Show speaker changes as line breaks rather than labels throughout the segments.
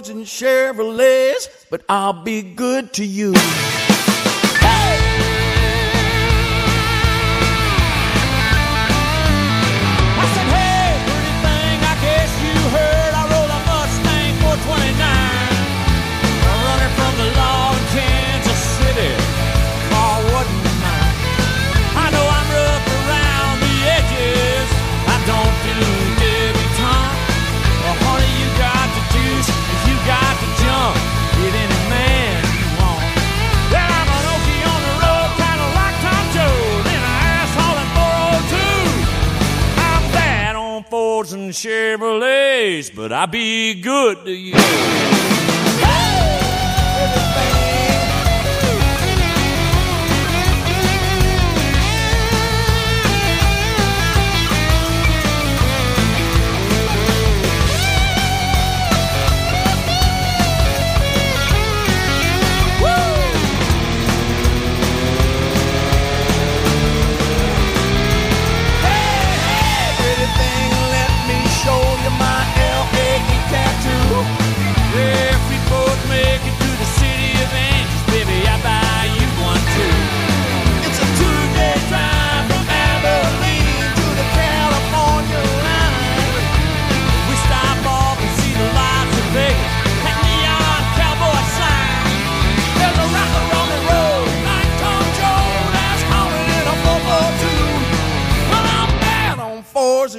Fords and Chevrolets, but I'll be good to you.
Fords and Chevrolets, but I be good to you.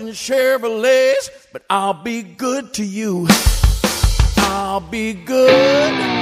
and Chevrolets, but I'll be good to you. I'll be good.